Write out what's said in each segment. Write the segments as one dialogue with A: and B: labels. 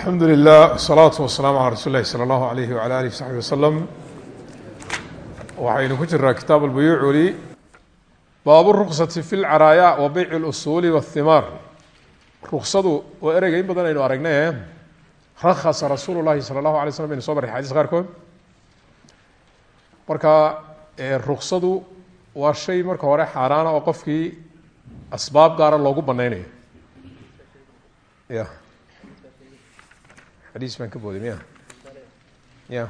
A: alxamdu lilah wsalaatu wasalaamu calaa rasuuli lahi sala allahu alayhi wala alih wsaxbi wasalam waxaynu ku jiraa kitaab albuyuuc weli baabu ruksati fi lcaraaya wa beyci اlusuuli wاthimaar ruksadu waa ereyga in badan aynu aragnay rakhasa rasuulu llahi sala allahu alay slam baynu so marray xadiis qaarkood. Marka ruksadu waa shay marka hore xaaraana oo qofkii asbaab gaara loogu banaynayo xadiis baan ka booday miya ya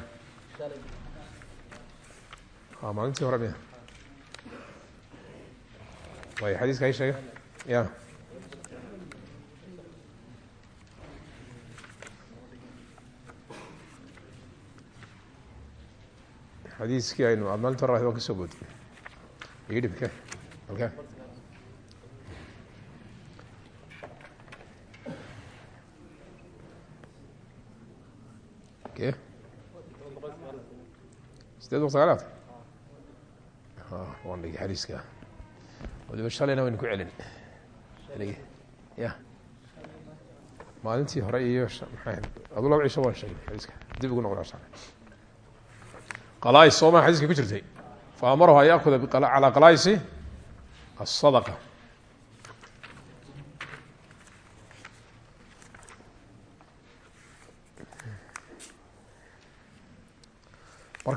A: a maalintii hore miya way xadiiska i sheega ya. Xadiiskii aynu aad maalinti hore ka soo booday ii dhib ke sideed boqol sagaalaad waan dhigi xadiiska waliba shalayna waynu ku celin ya maalintii hore iyo adu laba cisho waan sheegay xadiiska dib ugu noqda qalais soo maa ku jirtay fa amarahu an yaakuda calaa qalaisi asadaqa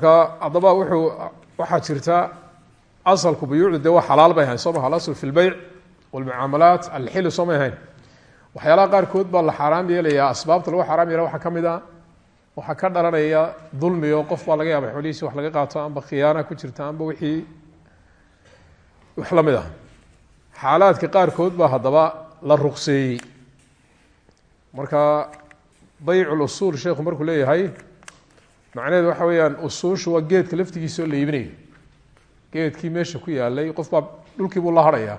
A: marka haddaba wuxuu waxaa jirta asalku buyuucdu dee waa xalaal bay ahayn soo maha alasl fi lbeyc walmucaamalaat alxilu soo may ahayn. Waxyaalaha qaarkood baa la xaaraam yeelayaa asbaabta lagu xaaraam yeela waxaa ka mid a waxaa ka dhalanaya dulmi qof baa laga yaaba xoolihiisi wax laga qaato amba khiyaana ku jirta amba wixii wax la mid ah. Xaalaadka qaarkood baa haddaba la ruqseeyey. Marka beycu lusuul sheekhu markuu leeyahay macnaheedu waxa weeyaan usuushu waa geedka laftigiisa oo la iibinayo geedkii meesha ku yaalay qof baa dhulkii buu la harhayaa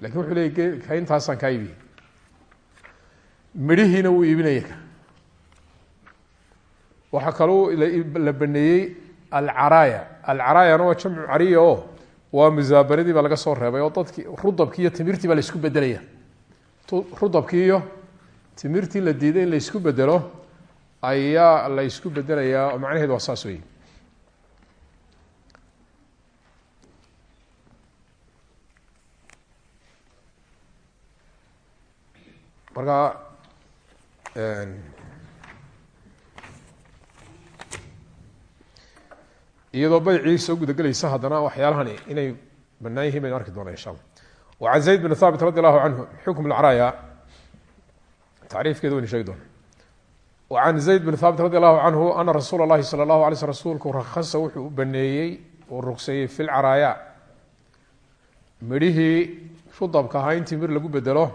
A: laakiin wuxuu geedka intaasaan kaa iibiyey. Midhihiina wuu iibinaya waxaa kaloo la baneeyey alcaraaya. Alcaraayana waa jamcu cariya oo waa musaabanadii baa laga soo reebay oo dadkii rudabkii iyo timirtii baa la isku bedelaya rudabkii iyo timirtii la diiday in la isku bedelo ayaa la isku bedelayaa oo macnaheedu waa saas wey marka iyadoo baycii soo gudagelaysa haddana waxyaalahani inay banaan yihiin baynu arki doona insha allah. Wacan zayd bn thaabit radi canhu xukm lcaraaya tacriifkeeda waynu sheegi doona an zayd bn haabit radi allahu canhu ana rasuula lahi sala allahu alay sl rasuulku rakhasa wuxuu u baneeyey uu rugseeyey fi lcaraaya midhihii shudabka ahaa in timir lagu bedelo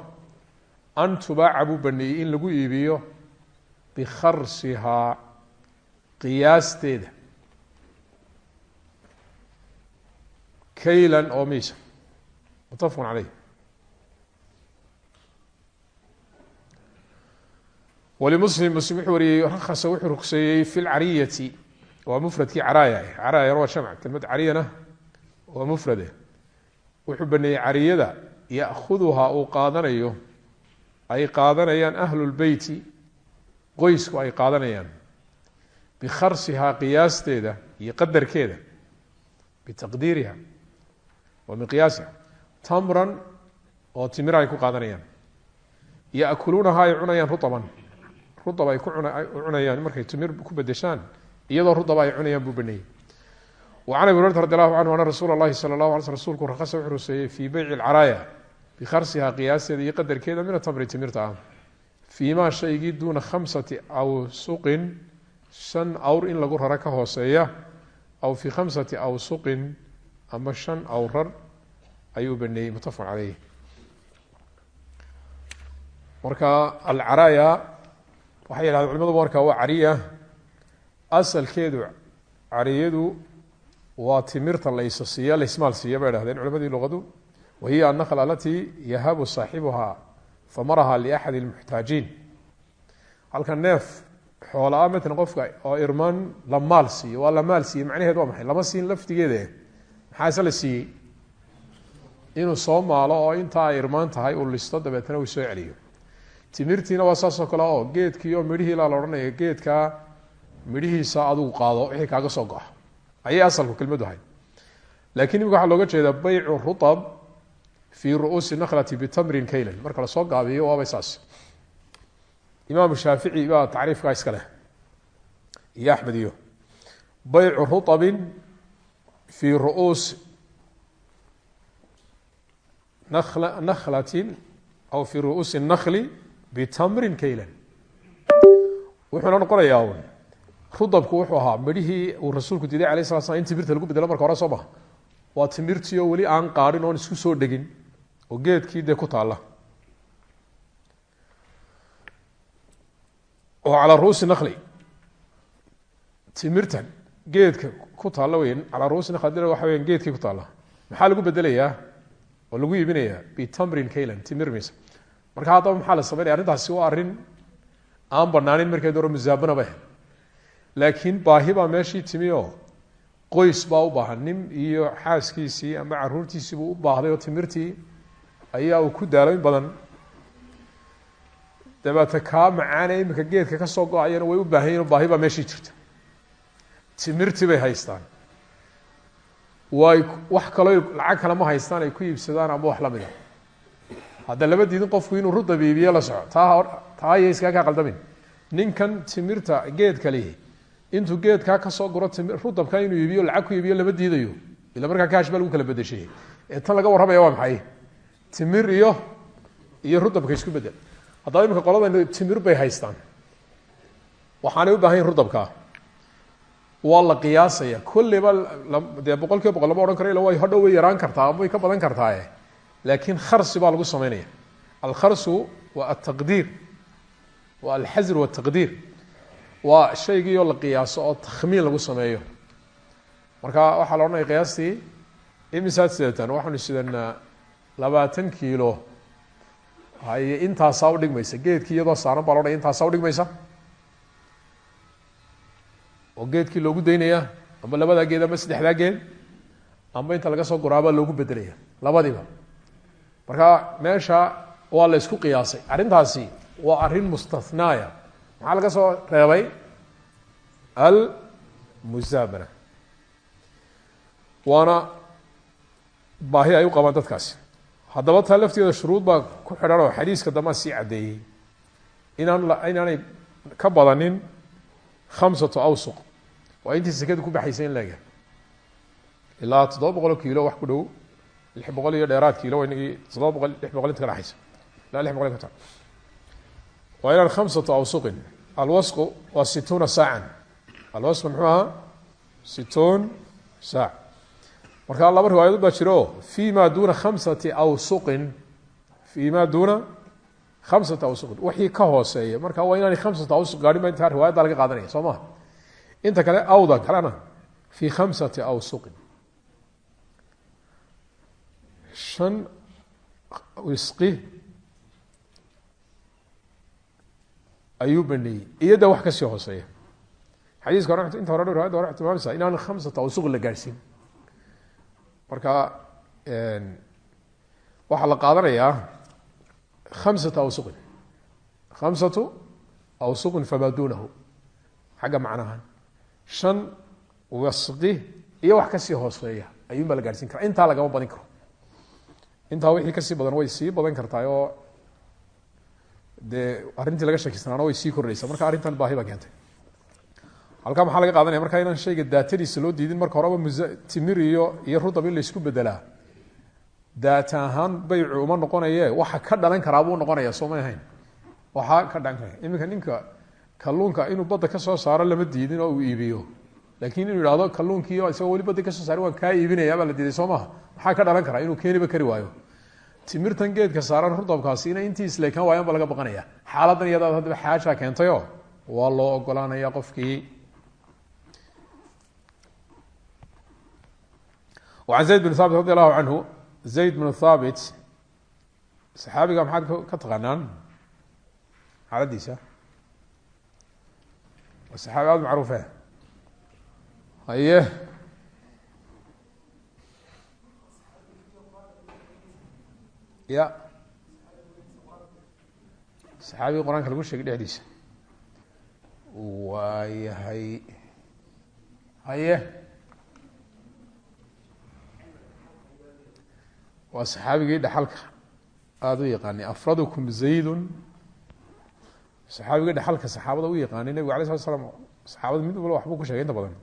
A: an tubaaca buu baneeyey in lagu iibiyo bikharsihaa qiyaasteeda. Kaylan oo miisa mutafaqun caleyh walimuslim muslim wuxuu wariyey rakhasa wuxuu rugseeyey fi lcariyati waa mufradkii caraaya caraayana waa jamc. Kelmad cariyana waa mufrade. Wuxuu baneeyey cariyada ya'khuduhaa uu qaadanayo. Ay qaadanayaan ahlu lbeyti qoysku ay qaadanayaan. Bikharsihaa qiyaasteeda iyo qadarkeeda. Bitaqdiiriha wa miqyaasiha tamran oo timira ay ku qaadanayaan ruab ay cunayaan markay timir ku bedeshaan iyadoo ruaba ay cunayaan buu baneeyey wa can abi hurarata radi allahu canhu ana rasuula اllahi sala اlahu ala sl rsulku rakhasa wuxuu ruseeyey fii beyci lcaraaya bikharsihaa qiyaasteeda iyo qadarkeeda min atamri timirta ah. Fii ma shaygii duuna khamsati awsuqin shan awr in lagu rara ka hooseeya aw fii khamsati awsuqin ama shan awrar ayuu baneeyey mutafaq caleyh marka alcaraaya waxay yidhahdeen culimadu marka waa cariya. Asalkeedu cariyadu waa timirta la isa siiya laismaal siiya bay dhahdeen culimadii luqadu. Wa hiya annakla alatii yahabu saaxibuhaa famaraha liaxadi اlmuxtaajiin halka neef xoola-a matalan qofka oo irmaan la maal siiyo waa la maal siiye macnaheed waa maxay? Lama siin laftigeede. Maxaase la siiyey? Inuu soo maalo oo intaa irmaan tahay uu listo dabeetna uu soo celiyo timirtiina waa saasoo kale o geedkiioo midhihiilaa la odhanaya geedkaa midhihiisa adugu qaado wixii kaaga soo go-a. Ayay asalku kelmadu ahayd. Laakiin imika looga jeedaa baycu rutab fii ru'uusi nakhlati bitamrin kaylan. Marka la soo gaabiyo waabay saas. Imaam shaafici baa tacriifkaa iska leh. Iyo axmed iyo. Baycu ruabin fii ru'uusi nhlatin aw fii ru'uusi nakli bitamrin kaylan wuxuuna noqonayaa un rudabku wuxuu ahaa midhihii uu rasuulku diiday alay sala slam in timirta lagu bedelo marka hore soo maha waa timirtii oo weli aan qaadhin oon isku soo dhegin oo geedkii dee ku taalla oo calaa ruusi nakli timirtan geedka ku taalla weyn calaa ruusi nakli waxa weya geedkii ku taalla maxaa lagu bedelayaa oo lagu iibinayaa bitamrin kaylan marka haddaba maxaa la sameynaya arrintaasi waa arrin aan banaanin markeed hore musaabana ba laakiin baahi baa meeshii timi oo qoys baa u baahan nin iyo xaaskiisii ama caruurtiisiibuu u baahday oo timirtii ayaa uu ku daalo in badan. Dabeete kaa macaane iminka geedka ka soo go'ayana way u baahan yihiin baahi baa meeshii jirta. Timirtii bay haystaan. Way wax kaloo lacag kale ma haystaan ay ku iibsadaan ama wax lamida hadda lama diidin qofku inuu rudab iibiye la soco taa taa aya iskaa kaa qaldamin ninkan timirta geedka lihi intuu geedkaa ka soo guro rudabka inuu iibiyo lacag ku iibiyo lama diidayo. Ila markaa kaash baa lagu kala bedeshay. Ee tan laga warramaya waa maxay? Timir iyo iyo rudabka isku bedel. Haddaba iminka qoladan timir bay haystaan. Waxaanay u baahan yihiin rudabkaa waa la qiyaasaya. Kulliba dee boqol kiiba boqol lama odhan karo ila way hodhow yaraan kartaa ama way ka badan kartaaye laakiin kharsi baa lagu sameynaya alkharsu waa altaqdiir waa alxasr waltaqdiir waa shaygii oo la qiyaaso oo takhmiin lagu sameeyo marka waxaa la odhanaya qiyaastii imisaad sidataan waxaanu sidanaa labaatan kiilo haye intaasaa udhigmaysa geedkii iyadoo saaran baa loodhaya intaasaa udhigmaysa oo geedkii loogu daynaya ama labadaa geed ama saddexdaa geed ama inta laga soo guraabaa loogu bedelaya labadiiba marka meesha waa la isku qiyaasay. Arrintaasi waa arrin mustathnaaya maxaa laga soo reebay? Almusaabana waana baahi ay u qabaan dadkaasi. Haddaba taa lafteeda shuruud baa ku xidhan oo xadiiska dambaa sii caddeeyey. Inaan inaanay ka badanin khamsatu awsuq. Waa intii sekadu ku baxaysa in leega ilaa toddoba boqol oo kiilo wax ku dhow lix boqol iyo dheeraad kiilo inagii toddoba boqol lix boqol inta ka dhexaysa ilaa lix boqol ka taa waa inaan khamsatu awsuqin alwasqu laba riwaayadood baa jiro fi ma duna khamsati awsuqin fi ma khamsati awsuqin wixii ka hooseeya marka waa inaanay khamsata awsuq gaadhin ba intaa riwaayadda laga qaadanaya soo inta kale awda kalena fi khamsati awsuqin shan wisqi ayuu baneeyey iyada wax ka sii hooseeya. Xadiiska hore inta hore riwayadda hore tilmaamaysa inaan khamsata awsuqin la gaadhsiin marka waxaa la qaadanayaa khamsata awsuqin khamsatu awsuqin famaa duunahu xagga macnahan shan wasqi iyo wax ka sii hooseeya ayuunbaa la gaadhsiin kara intaa lagama intaa wixii ka sii badan way sii badan kartaa oo dee arrintii laga shakisnaana way sii kordhaysa marka arrintan baahi baa keentay. Halkaa maxaa laga qaadanaya? Marka inaan shayga daatadiisa loo diidin marka horeba timir iyo iyo rudab in laysku bedelaa daata ahaan baycu uma noqonaye waxa ka dhalan karaa buu noqonaya soo may waxaa ka dhalan karaya iminka ninka kalluunka inuu badda ka saaro lama diidin oo uu iibiyo laakiin inuu ihahdo kalluunkii isagoo weli badda ka soo saari waan kaa iibinaya baa diiday soo maha ka dhalan karaa inuu keeniba kari waayo timirtan geedka saaran rudabkaasi inay intii isleekaan waayan ba laga baqanaya xaaladan iyadaad haddaba xaajaa keentayo waa loo ogolaanaya qofkii an zayd bn haabit radi allahu canhu zayd bn haabit saxaabiga maxaad ka taqaanaan xaaladiisa waa saxaabi aada macruufe haye ya. Saxaabiga qur'aanka lagu sheegay dhexdiisa. Waayahay haye waa saxaabigii dhaxalka. Aada u yaqaanay afradukum zaydun. Saxaabigii dhaxalka saxaabada u yaqaanay nebigu alay slat slam saxaabada mid walba waxbuu ku shegay inta badan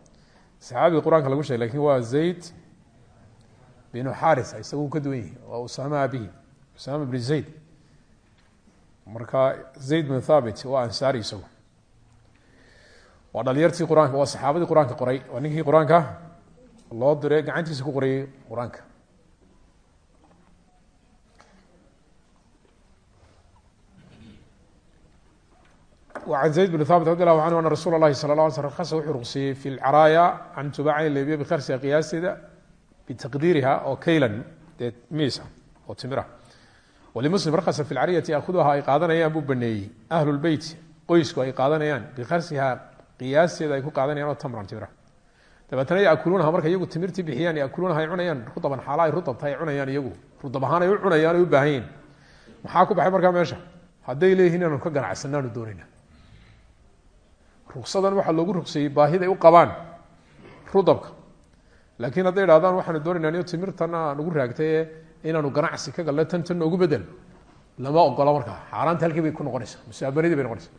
A: saxaabiga qur'aanka lagu shegay laakiin waa zayd binu xarisa isaga uu ka duwan yahi waa usama abihi usama bn zayd. Marka zayd bin thabit waa ansaari isagu. Waa dhalinyartii qur'aanka waa saxaabadii qoray waa ninkii qur'aanka loo diray gacantiisa ku qorayay qur'aanka an zayd bn thabit radi allahu canhu ana rasuula lahi sala la sl hasa wuxuu ruqsiyey fi lcaraaya can tubaaca leebiya bikarsiga qiyaasteeda bitaqdiiriha oo kaylan dee miisa oo timira walimuslim rakhasa fi lcariyati yaahuduha ay qaadanayaan buu baneeyey. Ahlu lbeyt qoysku ay qaadanayaan bikarsiha qiyaasteeda ay ku qaadanayaan oo tamran timira dabeetna yakuluunaha marka iyagu timirtii bixiyaan yakuluunaha ay cunayaan rudaban xaala ay rudabta ay cunayaan iyagu. Rudab ahaan ay u cunayaan ay u baahan yihiin maxaa ku baxay markaa meesha? Hadday leeyihiin inaanu ka ganacsanaanu doonayna ruksadan waxaa loogu rugseeyey baahiday u qabaan rudabka. Laakiin hadday idhahdaan waxaanu doonaynaa niyo timirtana aan ugu raagtaye inaanu ganacsi ka galno tan tan noogu bedel. Lama ogola markaa xaaraanta halkii bay ku noqonaysaa. Musaabanadii bay noqonaysa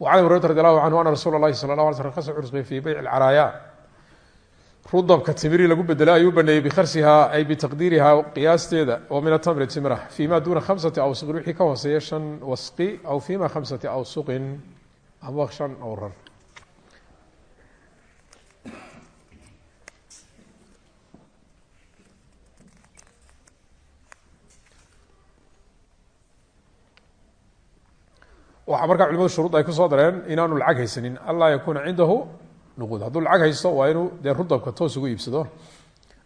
A: an abi hurayta radi allahu canhu ana rasuula lahi sala la ala sl kas cusbay fii bayc lcaraaya rudabka timirii lagu bedelo ayuu baneeyey bikarsihaa ay bitaqdiirihaa qiyaasteeda oo min atamri timira fii ma duuna khamsati awsuqin wixii ka hooseeya shan wasqi aw fii ma khamsati awsuqin ama shan awrar waxaa markaa culimadu shuruud ay ku soo dareen inaanu lacag haysanin anlaa yakuuna cindahu nuquud. Hadduu lacag haysto waa inuu dee rudabka toos ugu iibsado.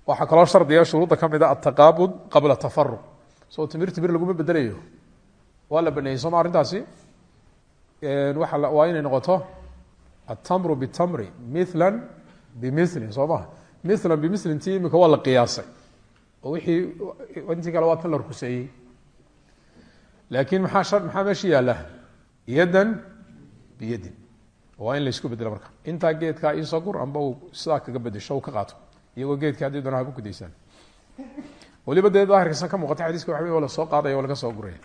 A: Waxaa kaloo shardiga shuruudda ka mid a ataqaabud qabla tafaruq soo timir timir laguma bedelayo. Waa la baneeyey sooma arrintaasi waa waa inay noqoto atamru bitamri mila bimilin soo maha mila bimilin ti imika waa la qiyaasay. Oo wixii intii kale waa tan la rukuseeyey. Laakiin maxaa maxaa meesha yaalla? Yadan biyadin. Waa in laysku bedelo marka. Intaa geedkaa iisoo gur amba uu sidaa kaga bedesho u ka qaato. Iyagoo geedka haddii doona haku kudaysaan waliba dee daahirkasan ka muuqata xadiiska waxa wey la soo qaadaya o laga soo guraya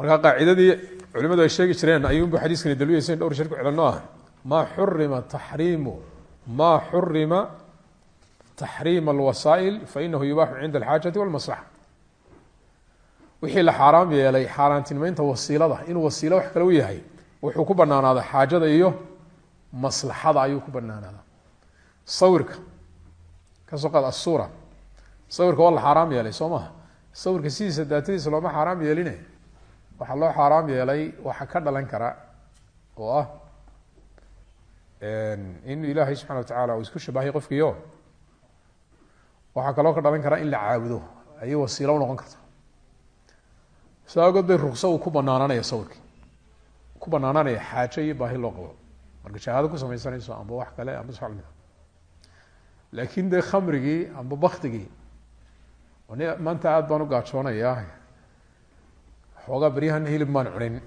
A: marka qaacidadii culimadu ay sheegi jireen ayuunbu xadiiskani dalwiyeysa in dhowr shar ku celano ah maa xurima taxriimu maa xurima taxriima alwasaa'il fainahu yubaaxu cinda alxaajati walmaslaxa. Wixii la xaaraam yeelay xaaraantinimeynta wasiilada inuu wasiilo wax kale u yahay wuxuu ku banaanaada xaajada iyo maslaxada ayuu ku banaanaada sawirka ka soo qaad asuura sawirka waa la xaaraam yeelay soo maha sawirka sidiisa daatadiisa looma xaaraam yeeline waxaa loo xaaraam yeelay waxa ka dhalan kara oo ah in ilaahay subxana wa tacaala uu isku shabahay qofkiio waxaa kaloo ka dhalan kara in la caabudo ayay wasiilo unoqon karta. Saa ogood bay rukso uu ku banaananaya sawirkii ku banaananaya xaajo iyo baahi loo qabo. Marka shahaado ku samaysanayso amba wax kale amba s mid laakin dee khamrigii amba baktigii maanta aada baan u gaajoonayaa xoogaa beryahan hilib maan cunin.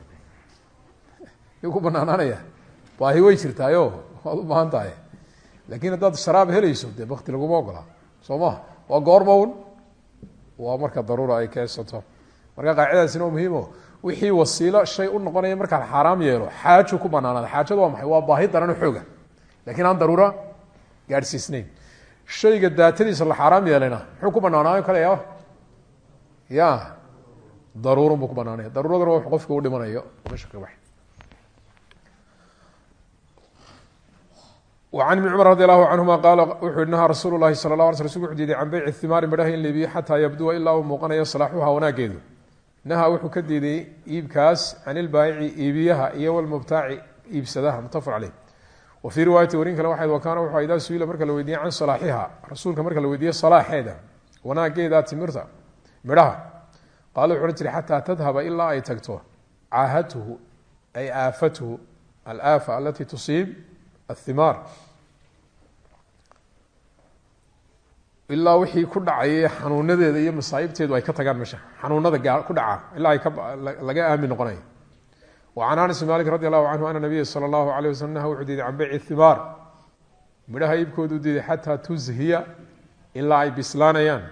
A: Ku banaanaanaya. Baahi way jirtaayo. Waad u baahan tahay laakin haddaad sharaab helayso dee bakti laguma ogola. Soo maha waa goorma un waa marka daruura ay keensato. Marka qaacidadaasina waa muhiimo. Wixii wasiilo shay u noqonaya markaa xaaraam yeelo xaajo ku banaanaada. Xaajadu waa maxay? Waa baahi daran xooga. Lakiin aan daruura gaadhsiisnayn. Shayga daatadiisa la xaaraam yeelayna muxuu ku banaanaayo kale ya ya daruurun buu ku banaanaya daruuraduna wa qofka u dhimanayo meesha ka baxay وعن بن cمر رضي الله عنهma qال wuxuu nahaa rasuul الlahi salى الlه ala sl rsulku wuxuu diiday can beyci thimaari midhaha in leebiyo xataa yabduwa ilaa uu muuqanayo salaaxuha wanaageedu naha wuxuu ka diiday iibkaas can ilbaayici iibiyaha iyo wlmubtaaci iibsadaha mutafq caleyh wa fii riwaayati warin kale waxayd wakaana wuxuu idaa su-ila marka la weydiiye can salaaxiha rasuulka marka la weydiiye salaaxeeda wanaageeda timirta midhaha qaala wuxu ohan jiray xataa tadhaba ilaa ay tagto. Caahatuhu ay aafatuhu alaafa alati tusiib athimaar ilaa wixii ku dhacayay xanuunadeeda iyo masaaibteedu ay ka tagaan meesha. Xanuunada ku dhaca ilaa ay laga aamin noqonay. An anas malik radi allahu canhu ana nabiya sala allahu alayh waslam naha wuxuu diiday can thimaar midhaha iibkoodu diiday xataa tuzhiya ilaa ay bislaanayaan.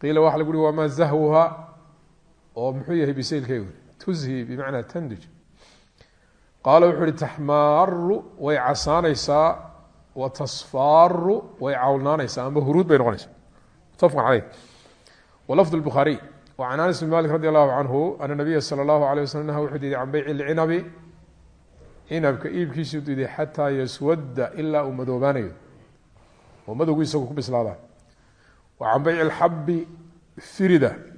A: Qiila waxa lagu uhi wamaa zahwuha oo muxuu yahay bisaylkay weli tushi bimacnaa tandij. Qaala wuxuu uhi taxmaaru way casaanaysaa wa tasfaaru way cawlnaanaysaa amba huruud bay noqonaysaa. Mutafaqan caleyh walafd lbukhaariy wacan anas bn malik radi allahu canhu ana nabiya sala allahu alay waslm naha wuxuu diiday can bayci lcinabi cinabka iibkiisuu diiday xataa yaswadda ilaa uu madoobaanayo. Oo madogu isagu ku bislaadaan wa can bayci alxabi firida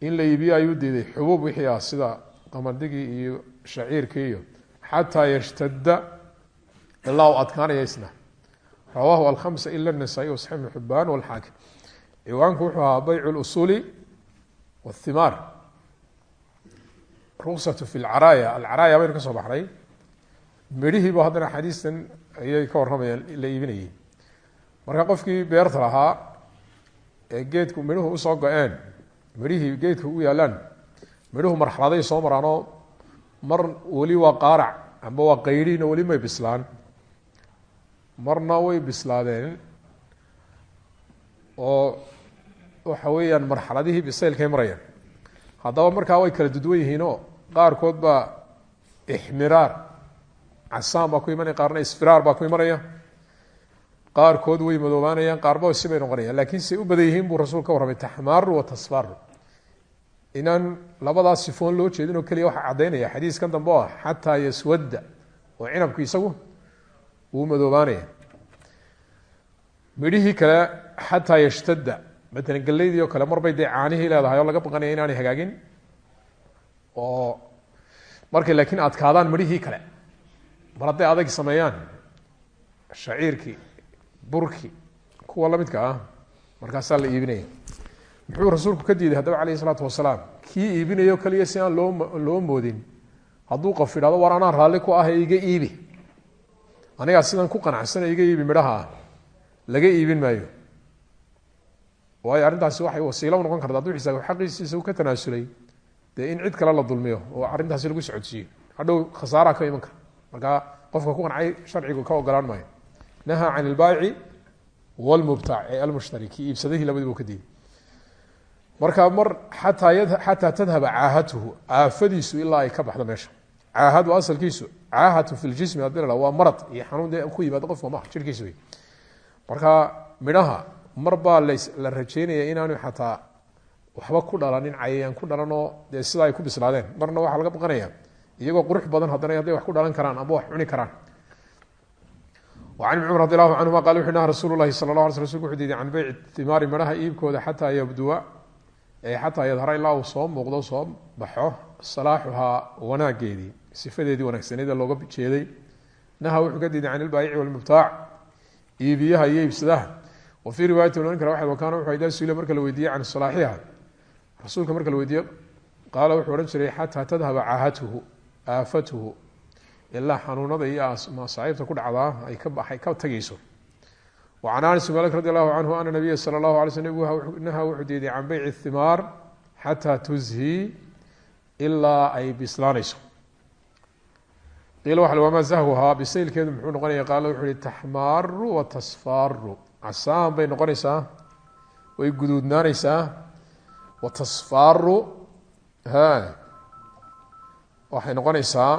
A: in la iibiyo ayuu diiday xubuub wixii ah sida qamandigii iyo shaciirkii iyo xataa yashtada ilaa uu adkaanaya isna rawaahu alkhamsa ila nasaa-i wasaxi ibnu xibaan walxaakim ciwaanku wuxuu ahaa baycu lusuli wاhimaar ruksatu fi lcaraaya alcaraaya baynu ka soo baxnay. Midhihiiba haddana xadiistan ayay ka warramayaan la iibinayay. Marka qofkii beerta lahaa ee geedku midhuhu u soo go-een midhihii geedku u yaalaan. Midhuhu marxaladay soo maraanoo mar weli waa qaarac amba waa qaydhiino weli may bislaan. Marna way bislaadeen. Oo waxa weeyaan marxaladihii bisaylkay marayaan. Haddaba markaa way kala duduwan yihiinoo qaarkood baa ixmiraar. Casaan baa ku imanaya qaarna isfiraar baa ku imanaya qaarkood way madoobaanayaan qaarba sibay noqonayaan. Laakiin say u badan yihiin buu rasuul ka warramay taxmaaru wa tasfaaru inaan labadaas sifoon loo jeedin oo keliya waxaa caddaynaya. Xadiiskan dambe oo ah xataa yaswadda oo cinabku isagu wuu madoobaanaya. Midhihii kale xataa yashtadda. Matalan galeydii oo kale marbay dee caanihii leedahay oo laga baqanaya inaanay hagaagin. Oo markay laakiin adkaadaan midhihii kale. Mar hadday adag sameeyaan shaciirkii burki kuwa lamidka ah markaasaa la iibinaya muxuu rasuulku ka diiday haddaba alayh isalaatu wasalaam kii iibinayo keliya si aan loo loo moodin hadduu qof idhahdo war anaa raalli ku ah iga iibi. Anigaa sidan ku qanacsana iga iibi midhaha ah laga iibin maayo. Waayo arrintaasi waxay wasiilo noqon karta hadduu xisaab xaqiisiisa u ka tanaasulay dee in cid kale la dulmiyo oo arrintaasi lagu socodsiiyo hadhow khasaaraa ka iman kara markaa qofka ku qancay sharcigu ka ogolaan maayo. Nahaa can ilbaayici wlmubtac ee almushtari kii iibsadahii labadiibu ka diiday marka mar xataa tadhaba caahatuhu aafadiisu ilaa ay ka baxdo meesha. Caahadu asalkiisu caahatu fi ljismi haddii la waa marad iyo xanuun dee ku yimaado qofka ma jirkiisa wey marka midhaha mar baa la rajeynaya inaanu xataa waxba ku dhalanin cayayaan ku dhalanoo dee sida ay ku bislaadeen. Marna waxaa laga baqanaya iyagoo qurux badan haddana hadday wax ku dhalan karaan amba wax cuni karaan. An ibn cumar radi allahu canhuma qala wuxu naha rasuulu lahi sala la ala sl rsulku wuxuu diiday can beyci timaari midhaha xataa yadhara ilaa uu soo muuqdo soo baxo salaaxuhaa wanaageedii sifadeedii wanaagsaneeda looga jeeday. Naha wuxuu ka diiday can ilbaayici walmubtaac iibiyaha iyo iibsadaha. Wa fii riwaayati ohan kara waxad wakaana wuxuu idaa suila marka la weydiiyey can salaaxiha. Rasuulka marka la weydiiye qaala wuxuu odhan jiray xataa tadhaba caahatuhu aafatuhu ilaa xanuunada iyo masaaibta ku dhacdaa ay kabaay ka tegeyso وعن أنس مالك رضي الله عنه أن النبي صلى الله عليه وسلم نهى wuxuu diiday can beyc الثimaar xatىa تuzhi ilaa ay bislaanayso qiila waxa wama zahwhaa bisaylkeedu muxuu noqonaya qaala wuxuu ihi taxmaaru wa tasfaaru casaan bay noqonaysaa way guduudnaanaysaa wa tasfaaru waxay noqonaysaa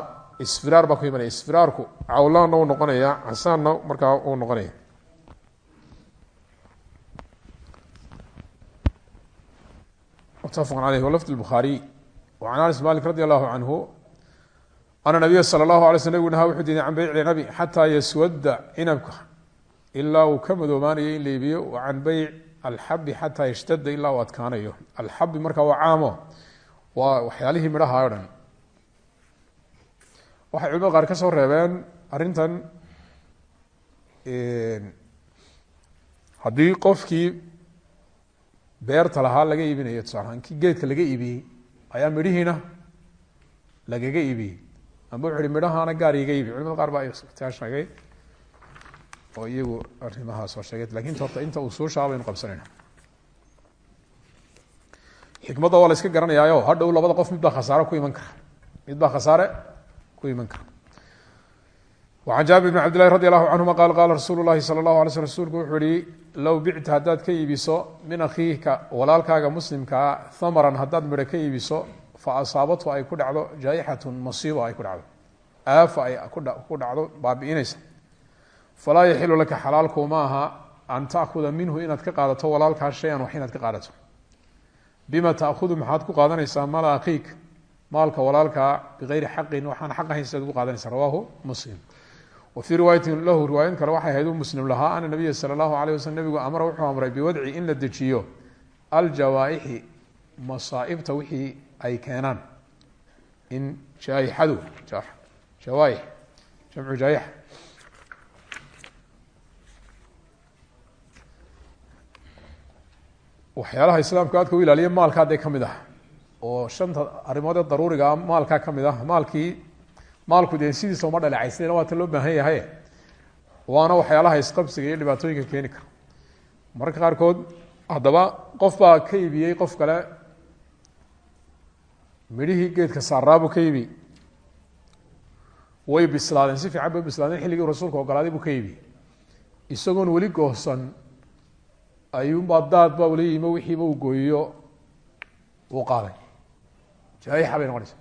A: isfiraar baa ku imanaya isfiraarku cawlaanna uu noqonaya casaanna markaa uu noqonaya mutafq aleyh lfd buhaariy an anas malik radi allahu canhu ana nabiya sal allahu alay sl nabgu nahaa wuxuu diiday can beyci nabi xataa yaswada cinabka ilaa uu ka madoobaanayo in la iibiyo wa can beyc alxabi xataa yashtada ilaa uu adkaanayo alxabi marka waa caamo waa waxyaalihii midhaha o dhan waxay culimada qaar ka soo reebeen arrintan haddii qofkii beerta lahaa laga iibinayo tusaalahaan kii geedka laga iibiyey ayaa midhihiina lagaga iibiyey amba wuxu uhi midhahaana gaar iga iibi culimada qaar baa taa sheegay oo iyagu arrimahaa soo sheegay lakin horta inta usuushaa baynu qabsanayna xikmadda waa la iska garanayaayo hadhow labada qof mid baa khasaare ku iman kara mid baa khasaare ku iman kara وعن jaaبir بن cبd للhi رضي الله عنهma qال qاla rasuul الlahi slى الlaه علي sل rsulku wuxuu yihi low bicta haddaad ka iibiso min akhiika walaalkaaga muslimkaa hamaran haddaad midho ka iibiso fa asaabathu ay ku dhacdo jaayixatun masiibo ay ku dhacdo. Aafa ay ku dhacdo baabi'inaysa. Falaa yaxilu laka xalaalku ma aha an taakuda minhu inaad ka qaadato walaalkaa shay-an wax inaad ka qaadato. Bima taakudu maxaad ku qaadanaysaa mal akhiik maalka walaalkaa bikeyri xaqin waxaan xaq ahayn sidaad ugu qaadanaysa rawaahu muslim wfii riwaayati lahu riwaayad kale waxay ahayd u muslim lahaa ana nabiya sala allahu alayh waslm nabigu amra wuxuu amray biwadci in la dejiyo aljawaaixi masaaibta wixii ay keenaan. In jaaixadu jawaaix jamcu jaaix waxyaalaha islaamka aadka u ilaaliya maalkaa dee ka mid ah oo shanta arrimood ee daruuriga maalkaa ka mid ah maalkii maalku dee uma dhaleecaysnayna waa ta loo baahan yahay. Waana waxyaalaha isqabsiga iyo dhibaatooyinka keeni kara. Mararka qaarkood haddaba qof baa ka iibiyey qof kale. Midhihii geedka saaraabuu ka iibi way bislaadeen si fiican bay bislaadeen xilligii rasuulka ogolaaday buu ka iibi isagoon weli goosan ayuunbaa daad baa ula yimo wixiiba uu gooyiyo uu qaaday. Jaayixa bay noqonaysa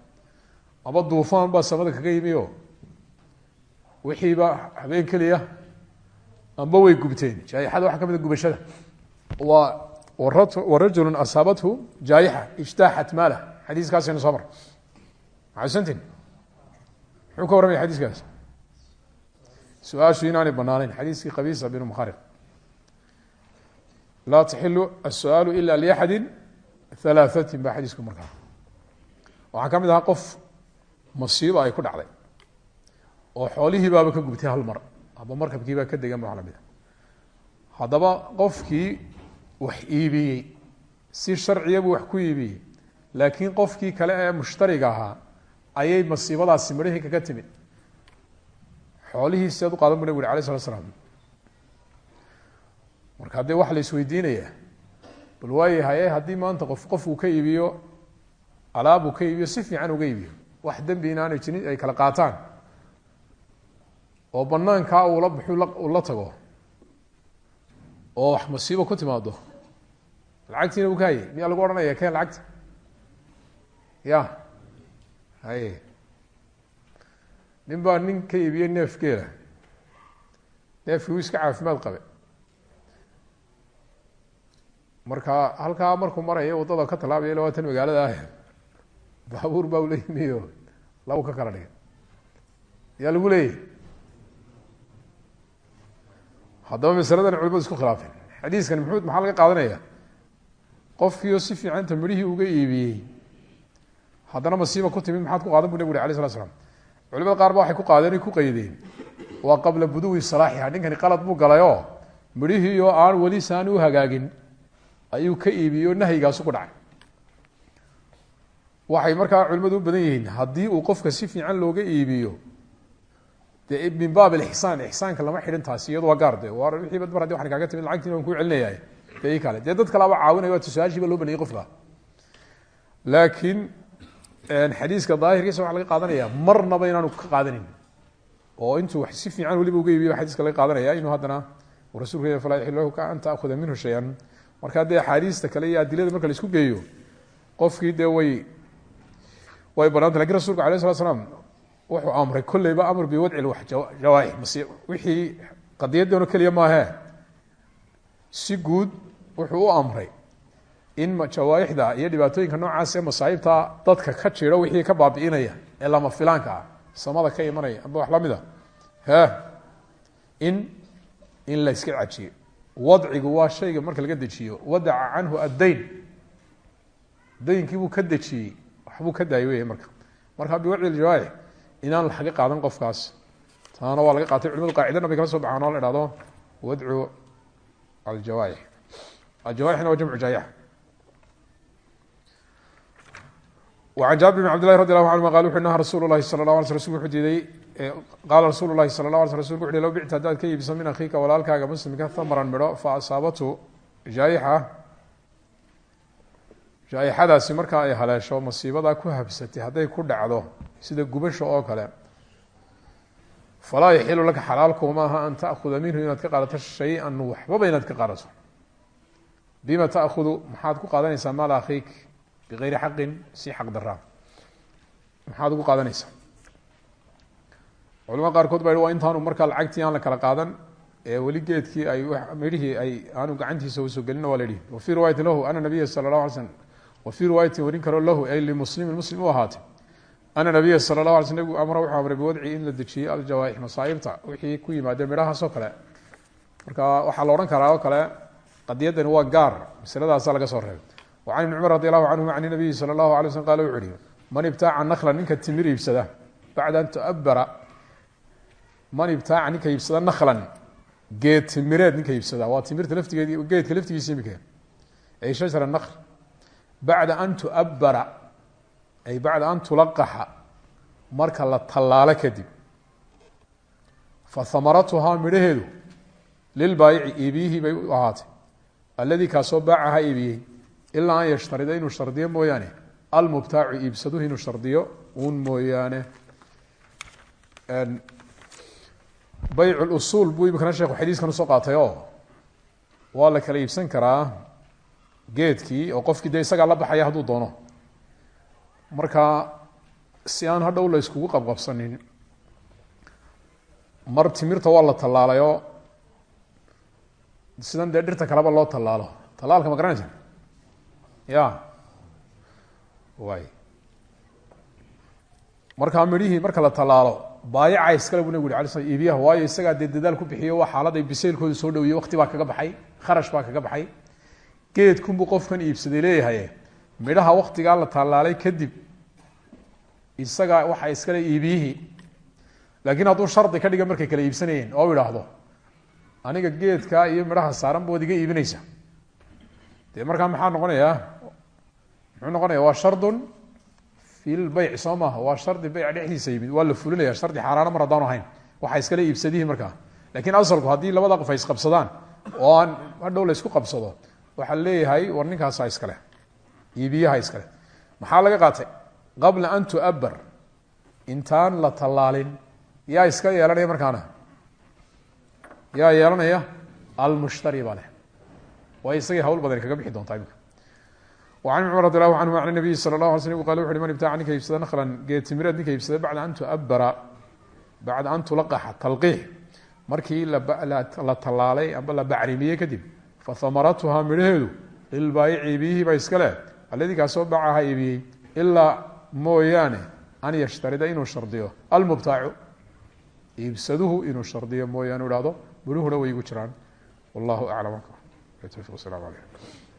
A: aba duufaan baa samada kaga yimi o wixiiba habeen keliya amba way gubteen. Jaaixada waxaa ka mid a gubashada. Waa warajulu asaabathu jaayixa ijtaaxat maalah xadiiskaasaynu soo mar. Maxasantin muxuu ka warramaya xadiiskaas? Su'aashu inaanay banaaneyn xadiiskii qabiisa binu mukharib laa taxilu aلsu-aalu ila liaxadi halaaثatin ba xadiisku markaa. Waxaa ka mid ahaa qof masiiba ay ku dhacday oo xoolihii baaba ka gubtay hal mar aba markabkiibaa ka degan ba wax la mid a haddaba qofkii wax iibiyey si sharciya buu wax ku iibiyey laakiin qofkii kale ee mushtariga ahaa ayay masiibadaasi midhihii kaga timid. Xoolihii sideed u qaadan bu nabig uri alay slat slam marka dee waxa la isweydiinayaa bal waayahaye haddii maanta qof qof uu ka iibiyo alaab uu ka iibiyo si fiican uga iibiyo wax dembi inaanay jirin ay kala qaataan. Oo banaankaa uula baxu uu la tago. Oo wax masiibo ku timaado lacagtiina uu ka hayay. Miyaa lagu odhanaya keen lacagta ya haye. Nin baa nin ka iibiyey neef geela neefkii uu iska caafimaad qabe marka halkaa markuu maraya waddada ka tallaabaya labaatan magaalada ah. Baabuur baa ula yimiyo labu ka kala dhigay yaa lagu leeyahy haddaba masaladan culimadu isku khilaafeen xadiiskan muxuu maxaa laga qaadanaya qofkiio si fiicanta midhihii uga iibiyey haddana masiiba ku timid maxaad ku qaadan bu nabig uri alay slat slam culimada qaar ba waxay ku qaadeen ku qaydeen waa qabla buduwi salaaxiha ninkani qalad buu galayoo midhihii oo aan weli saan u hagaagin ayuu ka iibiyey oo nahyigaasu ku dhacay waxay markaa culimadu u badan yihiin haddii uu qofka si fiican looga iibiyo de min baab ixsaan ixsaanka lama xidhin taasi iyado waa gaar de war wixiiba mar hadi waan kaaga timid lacagtiin waan kuu celinaya de i kale. Dee dad kalaaba caawinaya waa tusaashiiba loo banayay qofka. Laakiin xadiiska daahirkiisa waxa laga qaadanaya marnaba inaanu ka qaadanin. Oo intuu wax si fiican weliba uga iibiyo xadiiska laga qaadanaya inuu haddana rasulka falaa yaxilu lahu an taakuda minhu shay-an. Marka dee axaadiista kale iyo adilada marka la isku geeyo qofkii dee way way banaanta laakiin rasulku alayh slat slam wuxuu amray kolleyba amr biwadci jawaaix wixii qadiyadoona keliya maahe si guud wuxuu u amray in jawaaixda iyo dhibaatooyinka noocaas ee masaaibta dadka ka jiro wixii ka baabi'inaya ee lama filaanka ah samada ka imanaya amba wax la mid a he in in la iska cajiyo wadcigu waa shayga marka laga dejiyo. Wadaca canhu addayn. Daynkiibuu ka dejiyey waxbuu ka daay wey marka. Marka biwacdiljawaaye inaan laga qaadan qofkaas taana waa laga qaatay culimadu qaacidana bay kala soo baxaan oo la ihahdo wadcu aljawaaix aljawaaixna waa jamcu jaayix an jaabir bn cbdillah radi allahu anuma qal wuxu naha rasuul lahi sala la ala wuxuu diiday qaala rasuulu lahi sala la ala sl rasulku wuxu low ka iibisa min akhiika walaalkaaga muslimka tamaran midho fa asaabatu jaayix jaa-ixadaasi ay haleesho masiibadaa ku habsatay hadday ku dhacdo sida gubasha oo kale. Falaa yaxilu laka xalaalkuma aha an taakuda minhu inaad ka qaadato shay-an waxbaba inaad ka qaadato. Bima taakudu maxaad ku qaadanaysaa maal akhiik bigayri xaqin si xaq daraa maxaad ugu qaadanaysaa. Culamada qaarkood baa waa intaanu markaa lacagtii aan la kala qaadan ee weli geedkii ay midhihii ay aanu gacantiisa u soo gelina waa la yihi wa fii riwaayati lahu ana nabiya sala la alay slm wa fii riwaayatin warin karo lahu ay limuslimin muslim u ahaatay. Ana nabiya sala la alay sl nebigu amra wuxuu amray biwadci in la dejiyo aljawaaix masaaibta wixii ku yimaadeen midhahaasoo kale. Marka waxaa la odhan karaa oo kale qadiyadani waa gaar masladaasa laga soo reebay. Wa can ibni cumar radi allahu canhuma can nabiyi sala allahu alay slm qala wuxu uhi man ibtaaca nakla ninka timir iibsada bacda an tuabara man ibtaaca ninka iibsada naklan geed timireed ninka iibsada waa timirta laftigeedi geedka laftigiisa imika ay shajara nakl bacda an tuabara ay bacda an tulaqaxa marka la tallaalo kadib. Fa hamaratuhaa midhaheedu lilbaayici iibiyihii bay u ahaatay. Alladii kaasoo baacaha iibiyey ilaa an yashtarida inuu shardiyo mooyaane. Almubtaacu iibsaduhu inuu shardiyo uun mooyaane. Bayc lusuul buu imikana sheekhu xadiiskan u soo qaatay oo waa la kala iibsan karaa geedkii oo qofkii dee isagaa la baxaya hadduu doono. Marka si aan hadhow la iskugu qabqabsanin mar timirta waa la tallaalayoo sidan dee dhirta kaleba loo tallaalo. Tallaalka ma garanaysa? Ya. Way markaa midhihii marka la tallaalo baayaca iskale bu nabig uri ala sl iibiyaha waayo isagaa dee dadaal ku bixiyo waa xaalad ay bisaylkooda soo dhaweeye wakti baa kaga baxay kharash baa kaga baxay geedkunbuu qofkan iibsaday leeyahay midhaha waktigaa la tallaalay kadib isaga waxa iskale iibiyihii laakiin hadduu shardi ka dhiga markay kala iibsanayeen oo idhaahdo aniga geedkaa iyo midhaha saaran bood iga iibinaysa. Dee markaa maxaa noqonayaa muxuu noqonaya waa shardun fi lbeyc soo waa shardi beyc dhexdiisa yimid waa la fulinaya shardi xaaraana mar haddaanu ahayn waxa iskale iibsadihii markaa. Lakiin asalku haddii labada qof ay isqabsadaan oo aan hadhow la isku qabsado waxaa leeyahay war ninkaasa iskale iibiyaha iskale maxaa laga qaatay? Qabla an tuabar intaan la tallaalin. Yaa iska yeelanaya markaana? Yaa yeelanaya? Almushtari baa leh. Waay isagay hawl badan kaga bixi doontaa imika an cumar radi allahu canhu an nabiy sala lah ala sl qal wuxu man ibtaca ninka iibsada nahlan geetimireed ninka iibsada bacda an tuabara bacda an tulaqaxa talqiix markii la tallaalay amba la bacrimiyey kadib fahamaratuhaa midhaheedu lilbaayici iibiyihii ba iska leh. Alladii kaasoo bacaha iibiyey ilaa mooyaane an yashtarida inuu shardiyo. Almubtaacu ibsaduhu inuu shardiyo mooyaane u hahdo midhuhuna way gu jiraan. Wallahu aclam. Aka towfiq wasalamu calaykum